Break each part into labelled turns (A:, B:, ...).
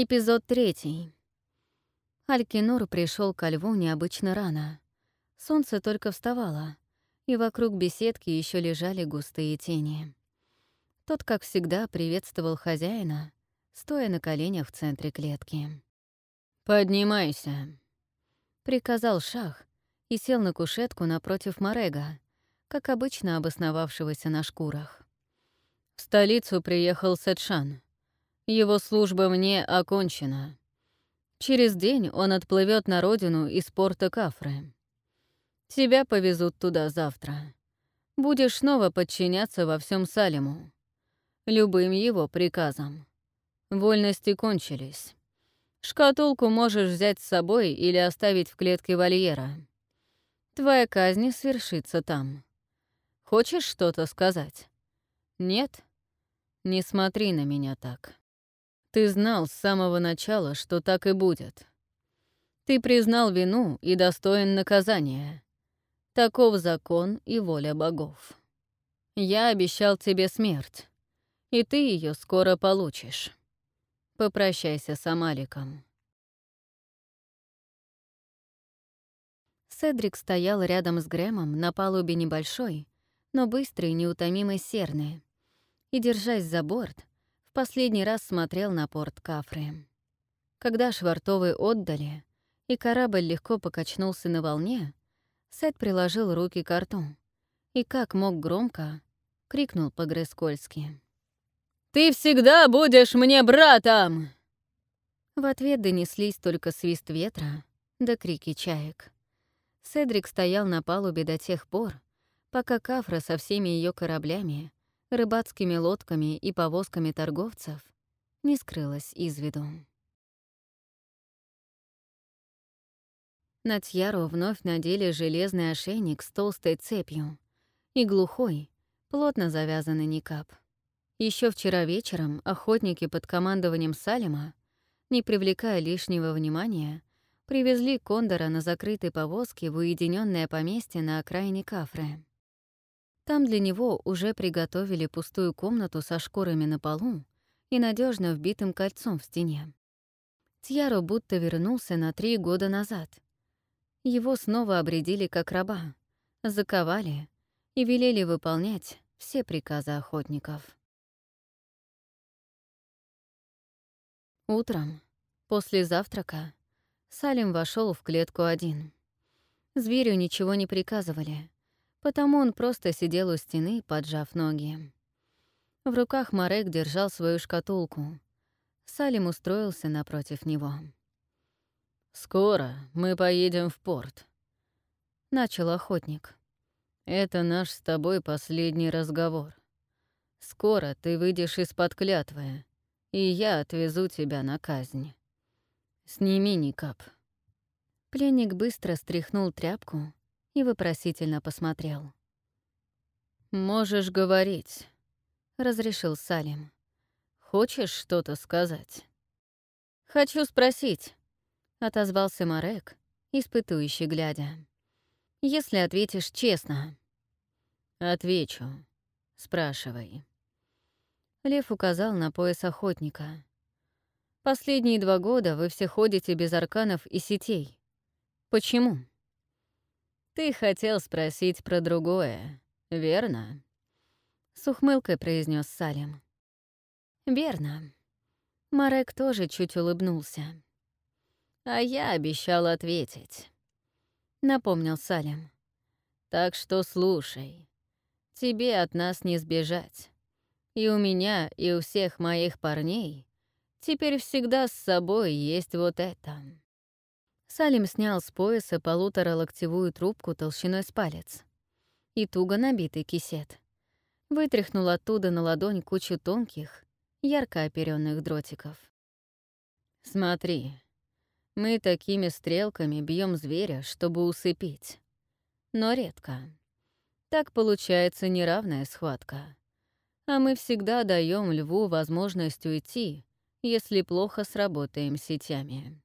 A: Эпизод третий. Алькинур пришел ко льву необычно рано. Солнце только вставало, и вокруг беседки еще лежали густые тени. Тот, как всегда, приветствовал хозяина, стоя на коленях в центре клетки. «Поднимайся», — приказал Шах и сел на кушетку напротив Морега, как обычно обосновавшегося на шкурах. В столицу приехал Сетшан. Его служба мне окончена. Через день он отплывет на родину из порта Кафры. Тебя повезут туда завтра. Будешь снова подчиняться во всем Салиму. Любым его приказам. Вольности кончились. Шкатулку можешь взять с собой или оставить в клетке вольера. Твоя казнь свершится там. Хочешь что-то сказать? Нет? Не смотри на меня так. Ты знал с самого начала, что так и будет. Ты признал вину и достоин наказания. Таков закон и воля богов. Я обещал тебе смерть, и ты ее скоро получишь. Попрощайся с Амаликом. Седрик стоял рядом с Грэмом на палубе небольшой, но быстрой, неутомимой серны, и, держась за борт, последний раз смотрел на порт Кафры. Когда швартовые отдали, и корабль легко покачнулся на волне, Сет приложил руки к рту и, как мог громко, крикнул по-грескольски. «Ты всегда будешь мне братом!» В ответ донеслись только свист ветра да крики чаек. Седрик стоял на палубе до тех пор, пока Кафра со всеми ее кораблями рыбацкими лодками и повозками торговцев не скрылась из виду. На вновь надели железный ошейник с толстой цепью и глухой, плотно завязанный никап. Еще вчера вечером охотники под командованием Салима, не привлекая лишнего внимания, привезли Кондора на закрытой повозке в уединенное поместье на окраине Кафры. Там для него уже приготовили пустую комнату со шкурами на полу и надежно вбитым кольцом в стене. Тьяро будто вернулся на три года назад. Его снова обредили как раба, заковали и велели выполнять все приказы охотников. Утром, после завтрака, Салим вошел в клетку один. Зверю ничего не приказывали — потому он просто сидел у стены, поджав ноги. В руках Марек держал свою шкатулку. Салим устроился напротив него. «Скоро мы поедем в порт», — начал охотник. «Это наш с тобой последний разговор. Скоро ты выйдешь из-под клятвы, и я отвезу тебя на казнь. Сними никап». Пленник быстро стряхнул тряпку и вопросительно посмотрел. «Можешь говорить», — разрешил Салим. «Хочешь что-то сказать?» «Хочу спросить», — отозвался Марек, испытующий глядя. «Если ответишь честно». «Отвечу. Спрашивай». Лев указал на пояс охотника. «Последние два года вы все ходите без арканов и сетей. Почему?» «Ты хотел спросить про другое, верно?» С ухмылкой произнес Салим. «Верно». Марек тоже чуть улыбнулся. «А я обещал ответить», — напомнил Салим. «Так что слушай. Тебе от нас не сбежать. И у меня, и у всех моих парней теперь всегда с собой есть вот это». Салим снял с пояса полуторалоктевую трубку толщиной с палец и туго набитый кисет. Вытряхнул оттуда на ладонь кучу тонких, ярко оперенных дротиков. «Смотри, мы такими стрелками бьем зверя, чтобы усыпить. Но редко. Так получается неравная схватка. А мы всегда даем льву возможность уйти, если плохо сработаем сетями.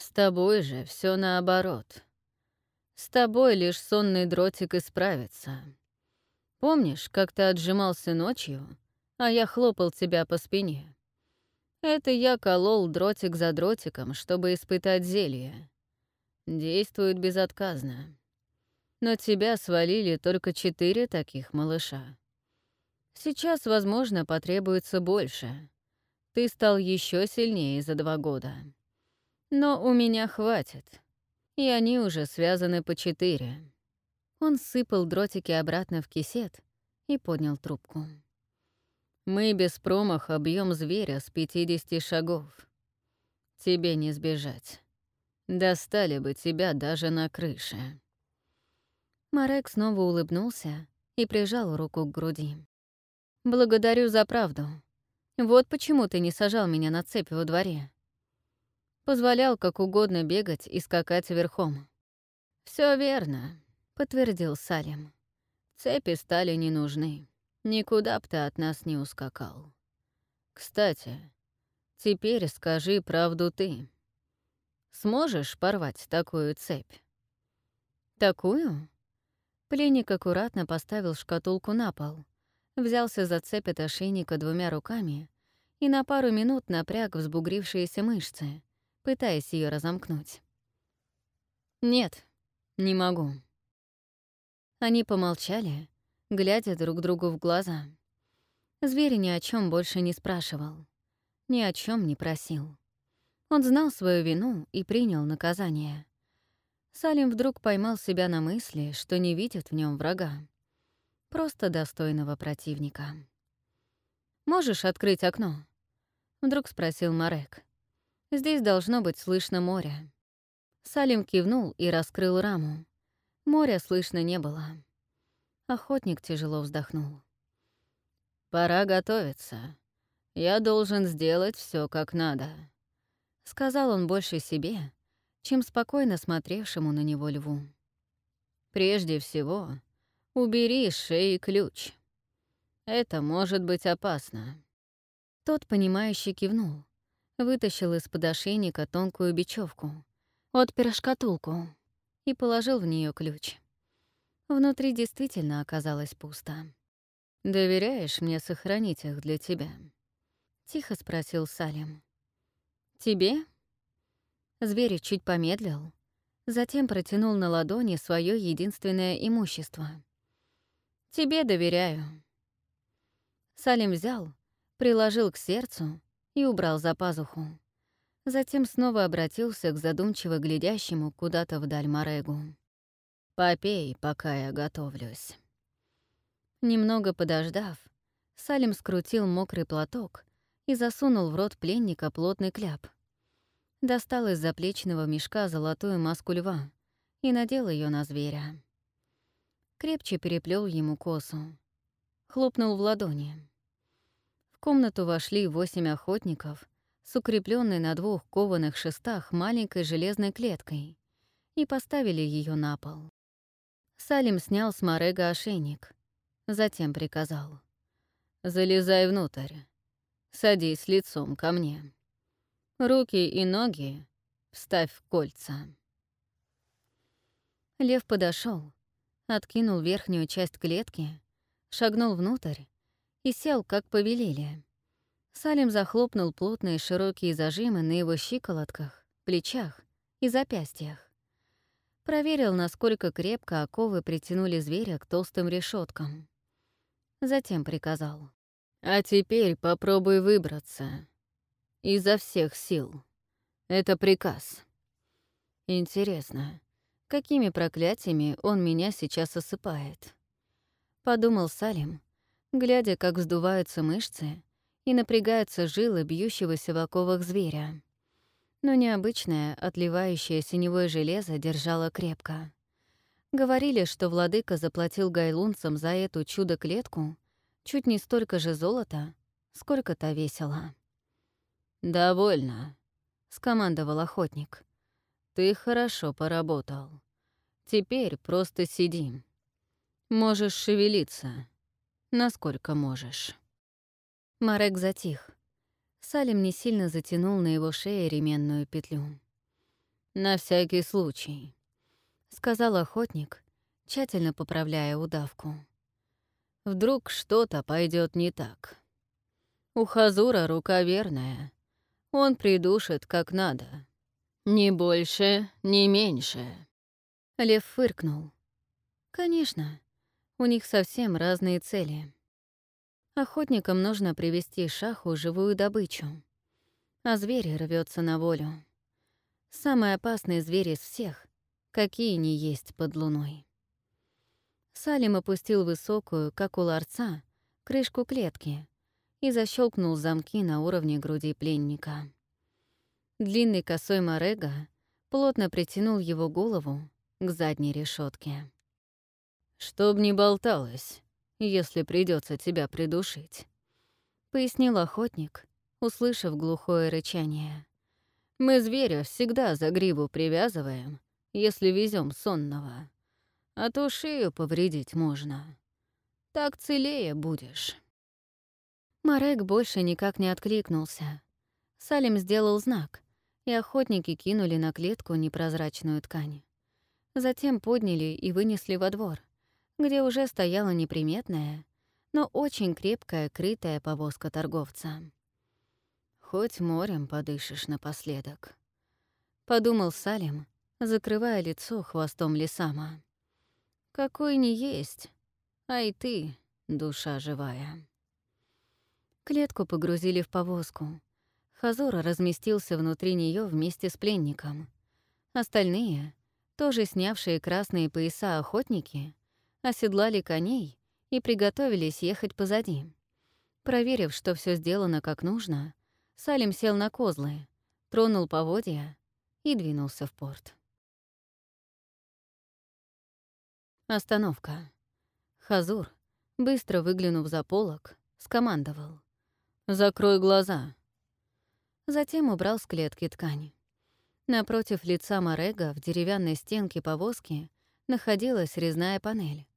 A: С тобой же все наоборот. С тобой лишь сонный дротик исправится. Помнишь, как ты отжимался ночью, а я хлопал тебя по спине? Это я колол дротик за дротиком, чтобы испытать зелье. Действует безотказно. Но тебя свалили только четыре таких малыша. Сейчас, возможно, потребуется больше. Ты стал еще сильнее за два года. Но у меня хватит. И они уже связаны по четыре. Он сыпал дротики обратно в кисет и поднял трубку. Мы без промаха бьем зверя с 50 шагов. Тебе не сбежать. Достали бы тебя даже на крыше. Марек снова улыбнулся и прижал руку к груди. «Благодарю за правду. Вот почему ты не сажал меня на цепь во дворе. Позволял как угодно бегать и скакать верхом. Все верно», — подтвердил Салим. «Цепи стали не нужны. Никуда б ты от нас не ускакал. Кстати, теперь скажи правду ты. Сможешь порвать такую цепь?» «Такую?» Пленник аккуратно поставил шкатулку на пол, взялся за цепь от ошейника двумя руками и на пару минут напряг взбугрившиеся мышцы, пытаясь ее разомкнуть. «Нет, не могу». Они помолчали, глядя друг другу в глаза. Зверь ни о чем больше не спрашивал, ни о чем не просил. Он знал свою вину и принял наказание. Салим вдруг поймал себя на мысли, что не видит в нем врага. Просто достойного противника. «Можешь открыть окно?» — вдруг спросил Марек. «Здесь должно быть слышно море». Салим кивнул и раскрыл раму. Моря слышно не было. Охотник тяжело вздохнул. «Пора готовиться. Я должен сделать все как надо», — сказал он больше себе, чем спокойно смотревшему на него льву. «Прежде всего, убери шеи ключ. Это может быть опасно». Тот, понимающий, кивнул, вытащил из-под ошейника тонкую бечевку, отпер шкатулку и положил в нее ключ. Внутри действительно оказалось пусто. «Доверяешь мне сохранить их для тебя?» — тихо спросил Салим. «Тебе?» Зверь чуть помедлил, затем протянул на ладони свое единственное имущество. «Тебе доверяю». Салим взял, приложил к сердцу и убрал за пазуху. Затем снова обратился к задумчиво глядящему куда-то вдаль Морегу. «Попей, пока я готовлюсь». Немного подождав, Салим скрутил мокрый платок и засунул в рот пленника плотный кляп — достал из заплечного мешка золотую маску льва и надел ее на зверя. Крепче переплел ему косу. Хлопнул в ладони. Комнату вошли восемь охотников с укрепленной на двух кованых шестах маленькой железной клеткой и поставили ее на пол. Салим снял с Морега ошейник, затем приказал. «Залезай внутрь. Садись лицом ко мне». Руки и ноги вставь в кольца. Лев подошел, откинул верхнюю часть клетки, шагнул внутрь и сел, как повелели. Салим захлопнул плотные широкие зажимы на его щиколотках, плечах и запястьях. Проверил, насколько крепко оковы притянули зверя к толстым решеткам. Затем приказал. «А теперь попробуй выбраться. Изо всех сил. Это приказ. Интересно, какими проклятиями он меня сейчас осыпает? Подумал Салим, глядя, как вздуваются мышцы и напрягаются жилы бьющегося в оковах зверя. Но необычное, отливающее синевое железо держало крепко. Говорили, что владыка заплатил гайлунцам за эту чудо-клетку чуть не столько же золота, сколько то весело. «Довольно», — скомандовал охотник. «Ты хорошо поработал. Теперь просто сиди. Можешь шевелиться, насколько можешь». Марек затих. Салим не сильно затянул на его шее ременную петлю. «На всякий случай», — сказал охотник, тщательно поправляя удавку. «Вдруг что-то пойдет не так. У Хазура рука верная, он придушит как надо. Ни больше, ни меньше. Лев фыркнул. Конечно, у них совсем разные цели. Охотникам нужно привести шаху живую добычу, а зверь рвется на волю. Самый опасный зверь из всех, какие не есть под луной. Салим опустил высокую, как у ларца, крышку клетки и защелкнул замки на уровне груди пленника. Длинный косой Морега плотно притянул его голову к задней решетке. «Чтоб не болталось, если придется тебя придушить», — пояснил охотник, услышав глухое рычание. Мы зверя всегда за гриву привязываем, если везем сонного. А то шею повредить можно. Так целее будешь. Марек больше никак не откликнулся. Салим сделал знак, и охотники кинули на клетку непрозрачную ткань. Затем подняли и вынесли во двор, где уже стояла неприметная, но очень крепкая крытая повозка торговца. Хоть морем подышишь напоследок. Подумал Салим, закрывая лицо хвостом лесама. Какой не есть, а и ты, душа живая. Клетку погрузили в повозку. Хазура разместился внутри нее вместе с пленником. Остальные, тоже снявшие красные пояса охотники, оседлали коней и приготовились ехать позади. Проверив, что все сделано как нужно, Салим сел на козлы, тронул поводья и двинулся в порт. Остановка. Хазур, быстро выглянув за полок, скомандовал. «Закрой глаза». Затем убрал с клетки ткань. Напротив лица Морега в деревянной стенке повозки находилась резная панель.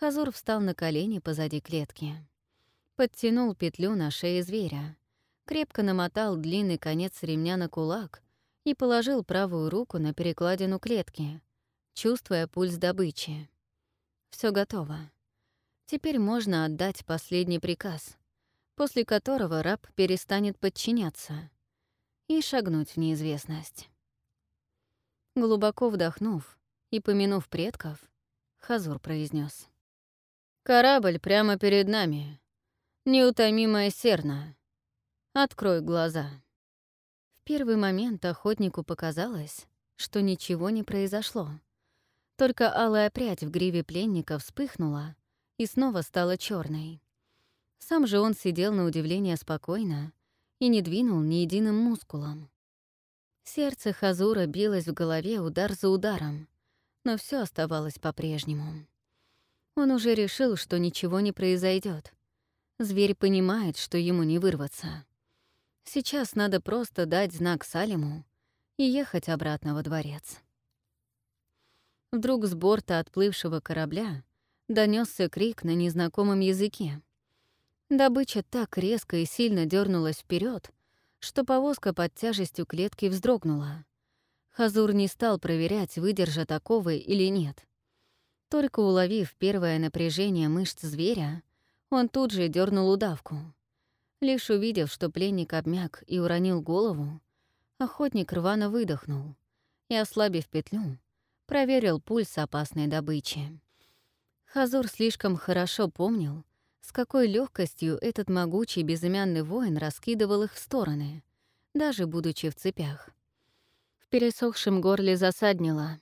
A: Хазур встал на колени позади клетки. Подтянул петлю на шее зверя, крепко намотал длинный конец ремня на кулак и положил правую руку на перекладину клетки, чувствуя пульс добычи. Все готово. Теперь можно отдать последний приказ, после которого раб перестанет подчиняться и шагнуть в неизвестность. Глубоко вдохнув и помянув предков, Хазур произнес: «Корабль прямо перед нами. Неутомимая серна. Открой глаза». В первый момент охотнику показалось, что ничего не произошло. Только алая прядь в гриве пленника вспыхнула и снова стала черной. Сам же он сидел на удивление спокойно и не двинул ни единым мускулом. Сердце Хазура билось в голове удар за ударом, но все оставалось по-прежнему. Он уже решил, что ничего не произойдет. Зверь понимает, что ему не вырваться. Сейчас надо просто дать знак Салиму и ехать обратно во дворец. Вдруг с борта отплывшего корабля донесся крик на незнакомом языке. Добыча так резко и сильно дернулась вперед, что повозка под тяжестью клетки вздрогнула. Хазур не стал проверять, выдержат оковы или нет. Только уловив первое напряжение мышц зверя, он тут же дернул удавку. Лишь увидев, что пленник обмяк и уронил голову, охотник рвано выдохнул и, ослабив петлю, проверил пульс опасной добычи. Хазур слишком хорошо помнил, с какой легкостью этот могучий безымянный воин раскидывал их в стороны, даже будучи в цепях. В пересохшем горле засаднило.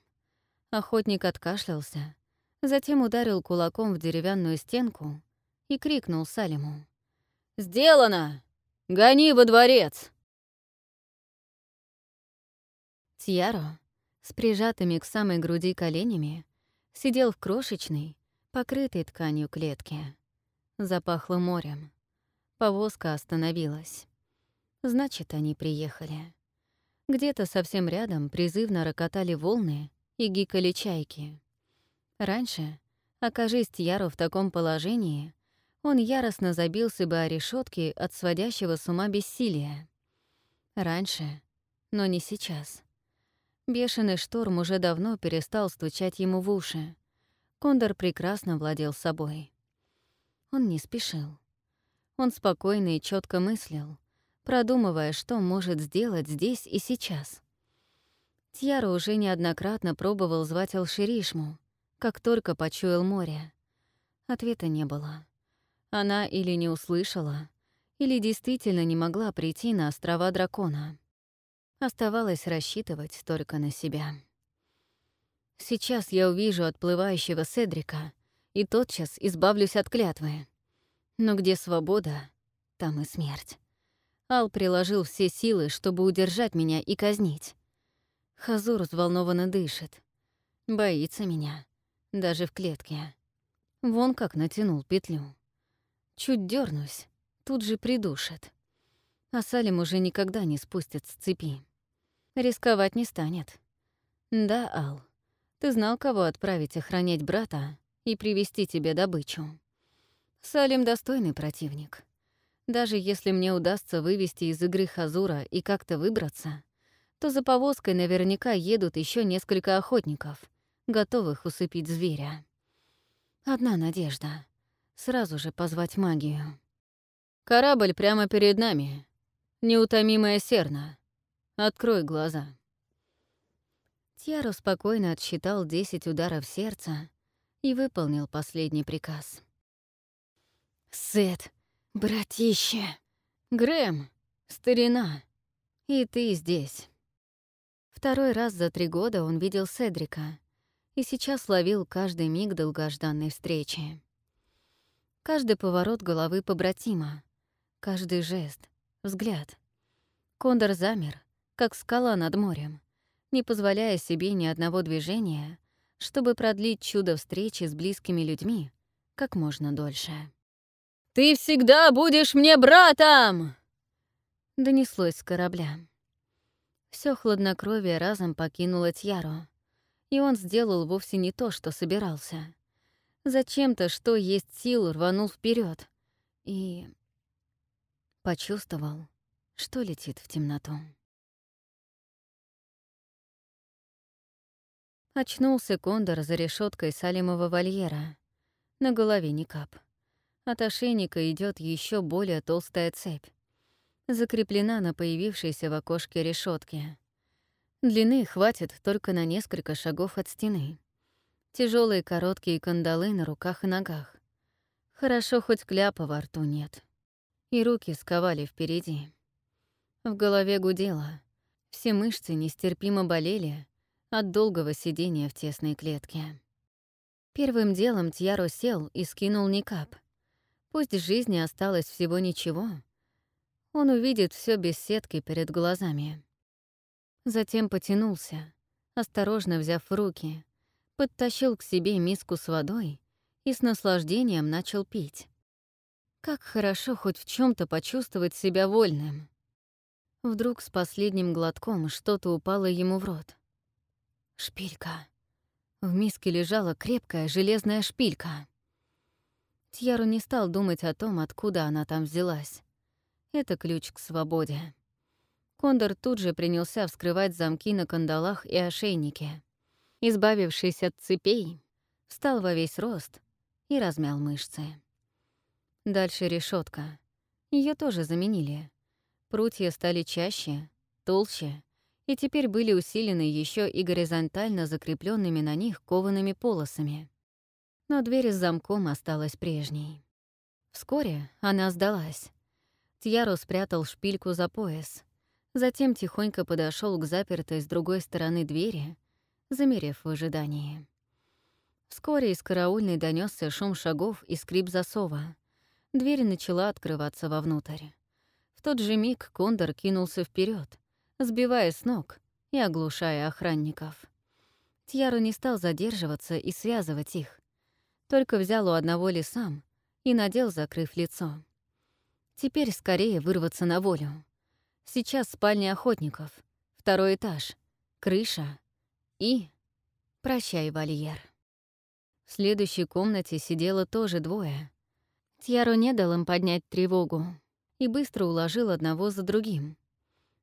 A: Охотник откашлялся, затем ударил кулаком в деревянную стенку и крикнул Салиму. «Сделано! Гони во дворец!» Тьяро, с прижатыми к самой груди коленями, сидел в крошечной, покрытой тканью клетке. Запахло морем. Повозка остановилась. Значит, они приехали. Где-то совсем рядом призывно рокотали волны и гикали чайки. Раньше, окажись Тьяро в таком положении, он яростно забился бы о решетке от сводящего с ума бессилия. Раньше, но не сейчас. Бешеный шторм уже давно перестал стучать ему в уши. Кондор прекрасно владел собой. Он не спешил. Он спокойно и четко мыслил, продумывая, что может сделать здесь и сейчас. Тьяра уже неоднократно пробовал звать Алширишму, как только почуял море. Ответа не было. Она или не услышала, или действительно не могла прийти на острова дракона. Оставалось рассчитывать только на себя. Сейчас я увижу отплывающего Седрика и тотчас избавлюсь от клятвы. Но где свобода, там и смерть. Ал приложил все силы, чтобы удержать меня и казнить. Хазур взволнованно дышит. Боится меня. Даже в клетке. Вон как натянул петлю. Чуть дернусь, тут же придушит. А Салим уже никогда не спустит с цепи. Рисковать не станет. Да, Ал, ты знал, кого отправить охранять брата и привести тебе добычу. Салим достойный противник. Даже если мне удастся вывести из игры Хазура и как-то выбраться, то за повозкой наверняка едут еще несколько охотников, готовых усыпить зверя. Одна надежда — сразу же позвать магию. «Корабль прямо перед нами. Неутомимая серна. Открой глаза». Тьяро спокойно отсчитал десять ударов сердца и выполнил последний приказ. «Сет, братище! Грэм, старина! И ты здесь!» Второй раз за три года он видел Седрика и сейчас ловил каждый миг долгожданной встречи. Каждый поворот головы побратима, каждый жест, взгляд. Кондор замер, как скала над морем, не позволяя себе ни одного движения, чтобы продлить чудо встречи с близкими людьми как можно дольше. «Ты всегда будешь мне братом!» Донеслось с корабля. Все хладнокровие разом покинуло Тьяру, и он сделал вовсе не то, что собирался. Зачем-то, что есть сил, рванул вперед и почувствовал, что летит в темноту. Очнулся кондор за решеткой Салимова вольера. На голове не кап. От ошейника идет еще более толстая цепь закреплена на появившейся в окошке решетке. Длины хватит только на несколько шагов от стены. Тяжелые короткие кандалы на руках и ногах. Хорошо, хоть кляпа во рту нет. И руки сковали впереди. В голове гудело. Все мышцы нестерпимо болели от долгого сидения в тесной клетке. Первым делом Тьяро сел и скинул никап. Пусть жизни осталось всего ничего, он увидит все без сетки перед глазами. Затем потянулся, осторожно взяв в руки, подтащил к себе миску с водой и с наслаждением начал пить. Как хорошо хоть в чем то почувствовать себя вольным. Вдруг с последним глотком что-то упало ему в рот. Шпилька. В миске лежала крепкая железная шпилька. Тьяру не стал думать о том, откуда она там взялась. Это ключ к свободе. Кондор тут же принялся вскрывать замки на кандалах и ошейнике. Избавившись от цепей, встал во весь рост и размял мышцы. Дальше решетка. Ее тоже заменили. Прутья стали чаще, толще, и теперь были усилены еще и горизонтально закрепленными на них коваными полосами. Но дверь с замком осталась прежней. Вскоре она сдалась. Тьяро спрятал шпильку за пояс, затем тихонько подошел к запертой с другой стороны двери, замерев в ожидании. Вскоре из караульной донесся шум шагов и скрип засова. Дверь начала открываться вовнутрь. В тот же миг Кондор кинулся вперед, сбивая с ног и оглушая охранников. Тьяру не стал задерживаться и связывать их, только взял у одного лесам и надел, закрыв лицо. Теперь скорее вырваться на волю. Сейчас спальня охотников, второй этаж, крыша и... Прощай, вольер. В следующей комнате сидело тоже двое. Тьяро не дал им поднять тревогу и быстро уложил одного за другим.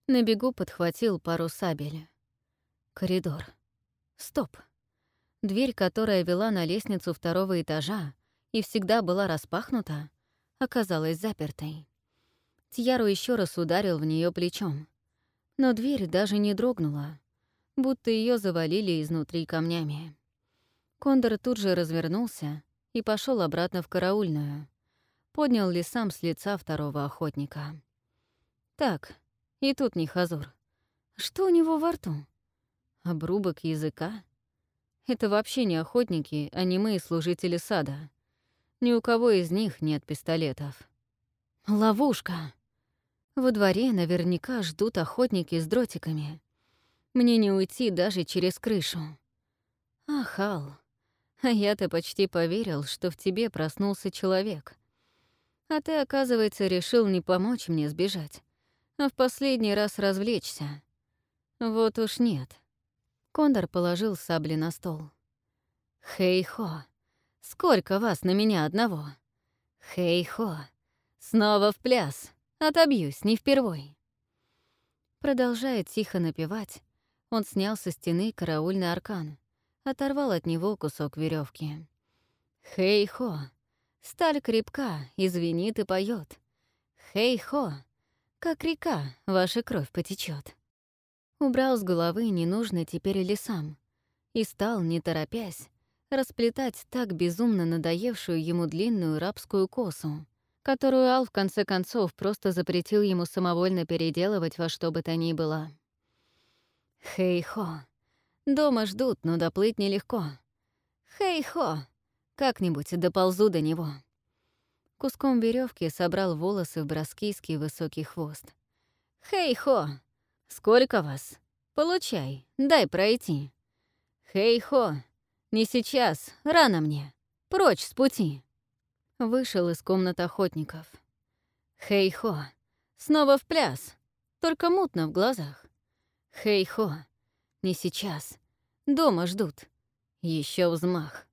A: На бегу подхватил пару сабель. Коридор. Стоп. Дверь, которая вела на лестницу второго этажа и всегда была распахнута, оказалась запертой. Тьяру еще раз ударил в нее плечом. Но дверь даже не дрогнула, будто ее завалили изнутри камнями. Кондор тут же развернулся и пошел обратно в караульную. Поднял лесам с лица второго охотника. Так, и тут не хазур. Что у него во рту? Обрубок языка? Это вообще не охотники, а немые служители сада. Ни у кого из них нет пистолетов. Ловушка. Во дворе наверняка ждут охотники с дротиками. Мне не уйти даже через крышу. Ахал. А я-то почти поверил, что в тебе проснулся человек. А ты, оказывается, решил не помочь мне сбежать, а в последний раз развлечься. Вот уж нет. Кондор положил сабли на стол. «Хей-хо, сколько вас на меня одного? Хей-хо, снова в пляс, отобьюсь не впервой». Продолжая тихо напевать, он снял со стены караульный аркан, оторвал от него кусок веревки. «Хей-хо, сталь крепка, извинит и поет. Хей-хо, как река ваша кровь потечет. Убрал с головы ненужный теперь лесам и стал, не торопясь, расплетать так безумно надоевшую ему длинную рабскую косу, которую Ал в конце концов просто запретил ему самовольно переделывать во что бы то ни было. Хей-хо. Дома ждут, но доплыть нелегко. Хей-хо. Как-нибудь доползу до него. Куском веревки собрал волосы в броскийский высокий хвост. Хей-хо. Сколько вас? Получай, дай пройти. Хей-хо. Не сейчас, рано мне. Прочь с пути. Вышел из комнат охотников. Хей-хо. Снова в пляс. Только мутно в глазах. Хей-хо, не сейчас. Дома ждут. Еще взмах.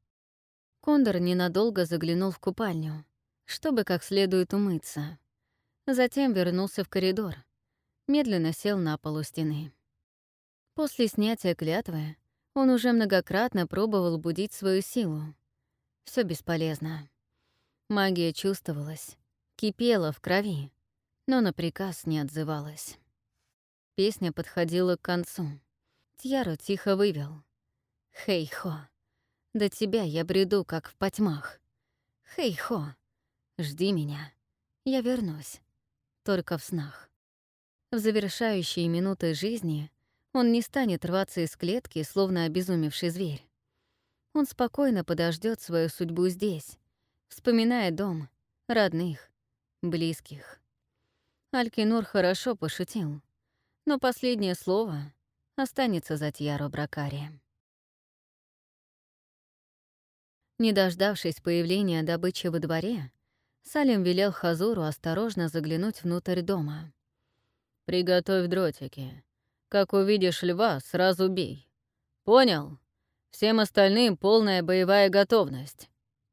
A: Кондор ненадолго заглянул в купальню, чтобы как следует умыться. Затем вернулся в коридор. Медленно сел на полу стены. После снятия клятвы он уже многократно пробовал будить свою силу. Все бесполезно. Магия чувствовалась, кипела в крови, но на приказ не отзывалась. Песня подходила к концу. Тьяро тихо вывел. «Хей-хо, до тебя я бреду, как в потьмах. Хей-хо, жди меня, я вернусь, только в снах». В завершающие минуты жизни он не станет рваться из клетки, словно обезумевший зверь. Он спокойно подождет свою судьбу здесь, вспоминая дом, родных, близких. Алькинур хорошо пошутил но последнее слово останется за Тьяро Бракари. Не дождавшись появления добычи во дворе, Салим велел Хазуру осторожно заглянуть внутрь дома. «Приготовь дротики. Как увидишь льва, сразу бей. Понял? Всем остальным полная боевая готовность.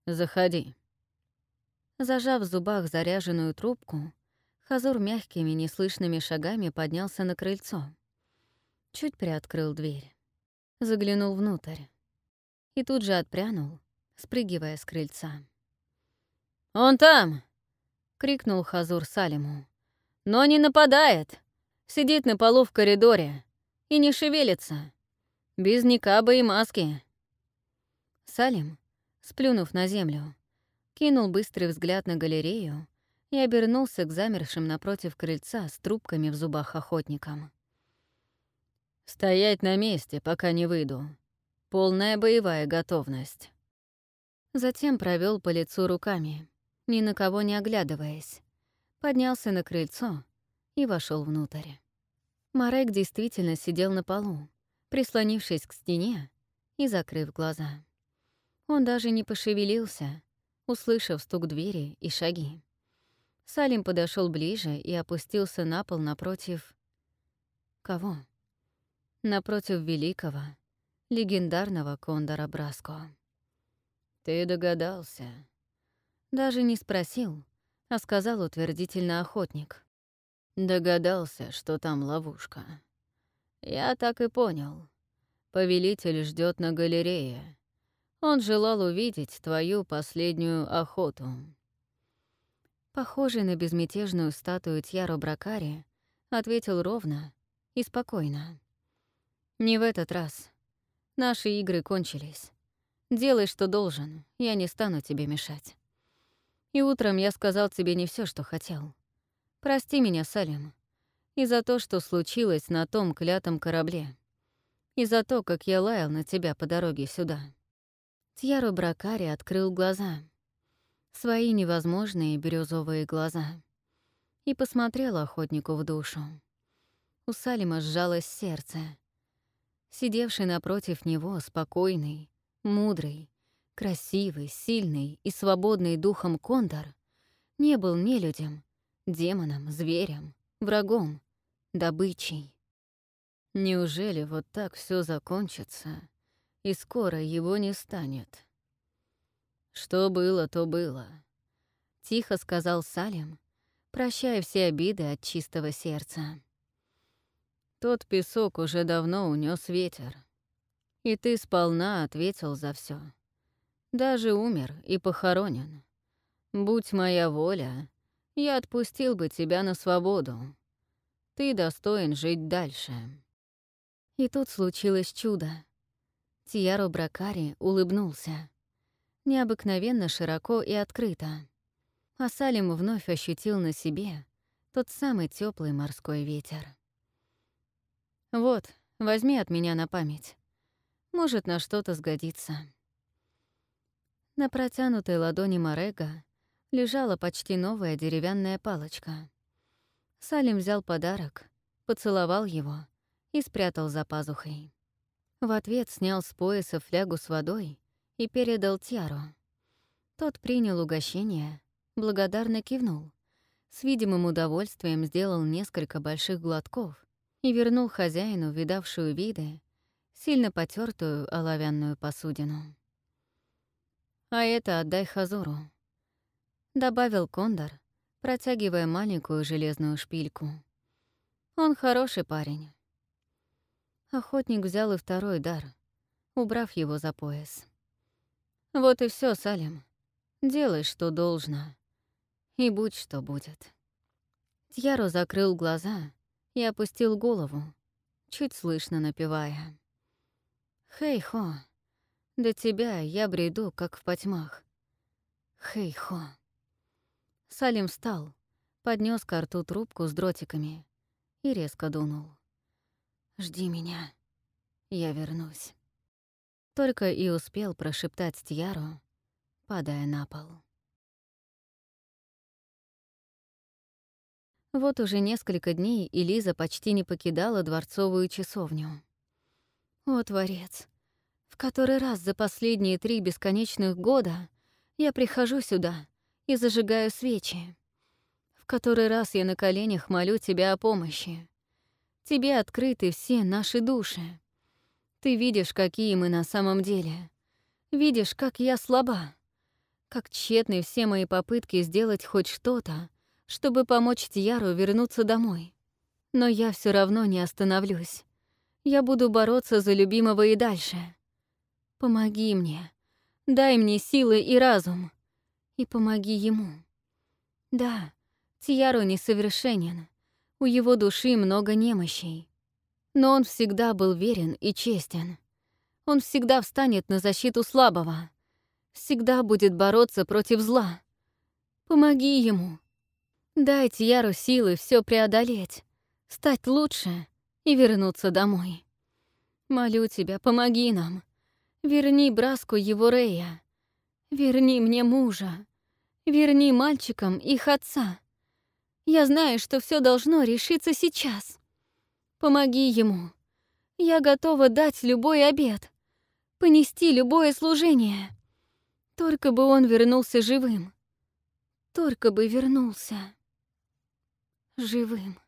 A: Заходи». Зажав в зубах заряженную трубку, Хазур мягкими, неслышными шагами поднялся на крыльцо. Чуть приоткрыл дверь. Заглянул внутрь. И тут же отпрянул, спрыгивая с крыльца. «Он там!» — крикнул Хазур Салиму. «Но не нападает! Сидит на полу в коридоре и не шевелится. Без никаба и маски». Салим, сплюнув на землю, кинул быстрый взгляд на галерею и обернулся к замершим напротив крыльца с трубками в зубах охотникам. «Стоять на месте, пока не выйду. Полная боевая готовность». Затем провел по лицу руками, ни на кого не оглядываясь, поднялся на крыльцо и вошел внутрь. Марек действительно сидел на полу, прислонившись к стене и закрыв глаза. Он даже не пошевелился, услышав стук двери и шаги. Салим подошел ближе и опустился на пол напротив... Кого? Напротив великого, легендарного Кондора Браско. «Ты догадался?» Даже не спросил, а сказал утвердительно охотник. «Догадался, что там ловушка. Я так и понял. Повелитель ждет на галерее. Он желал увидеть твою последнюю охоту». Похожий на безмятежную статую Тьяро Бракари, ответил ровно и спокойно. «Не в этот раз. Наши игры кончились. Делай, что должен, я не стану тебе мешать. И утром я сказал тебе не все, что хотел. Прости меня, Салим, и за то, что случилось на том клятом корабле, и за то, как я лаял на тебя по дороге сюда». Тьяро Бракари открыл глаза. Свои невозможные бирюзовые глаза. И посмотрел охотнику в душу. У Салима сжалось сердце. Сидевший напротив него, спокойный, мудрый, красивый, сильный и свободный духом Кондор не был нелюдем, демоном, зверем, врагом, добычей. Неужели вот так все закончится, и скоро его не станет? Что было, то было. Тихо сказал Салим, прощая все обиды от чистого сердца. Тот песок уже давно унес ветер. И ты сполна ответил за все. Даже умер и похоронен. Будь моя воля, я отпустил бы тебя на свободу. Ты достоин жить дальше. И тут случилось чудо. Тияро Бракари улыбнулся. Необыкновенно широко и открыто. А Салим вновь ощутил на себе тот самый теплый морской ветер. «Вот, возьми от меня на память. Может, на что-то сгодится». На протянутой ладони Морега лежала почти новая деревянная палочка. Салим взял подарок, поцеловал его и спрятал за пазухой. В ответ снял с пояса флягу с водой и передал Тьяру. Тот принял угощение, благодарно кивнул, с видимым удовольствием сделал несколько больших глотков и вернул хозяину, видавшую виды, сильно потертую оловянную посудину. «А это отдай Хазуру», — добавил Кондор, протягивая маленькую железную шпильку. «Он хороший парень». Охотник взял и второй дар, убрав его за пояс. «Вот и все, Салим. Делай, что должно. И будь, что будет». Тьяро закрыл глаза и опустил голову, чуть слышно напевая. «Хей-хо, до тебя я бреду, как в потьмах. Хей-хо». Салим встал, поднес к рту трубку с дротиками и резко дунул. «Жди меня. Я вернусь». Только и успел прошептать Тьяру, падая на пол. Вот уже несколько дней Элиза почти не покидала дворцовую часовню. О, Творец! В который раз за последние три бесконечных года я прихожу сюда и зажигаю свечи. В который раз я на коленях молю тебя о помощи. Тебе открыты все наши души. Ты видишь, какие мы на самом деле. Видишь, как я слаба. Как тщетны все мои попытки сделать хоть что-то, чтобы помочь Тьяру вернуться домой. Но я все равно не остановлюсь. Я буду бороться за любимого и дальше. Помоги мне. Дай мне силы и разум. И помоги ему. Да, Тьяру несовершенен. У его души много немощей. Но он всегда был верен и честен. Он всегда встанет на защиту слабого. Всегда будет бороться против зла. Помоги ему. Дайте Яру силы все преодолеть, стать лучше и вернуться домой. Молю тебя, помоги нам. Верни Браску его Рея. Верни мне мужа. Верни мальчикам их отца. Я знаю, что все должно решиться сейчас. Помоги ему. Я готова дать любой обед, понести любое служение. Только бы он вернулся живым. Только бы вернулся живым.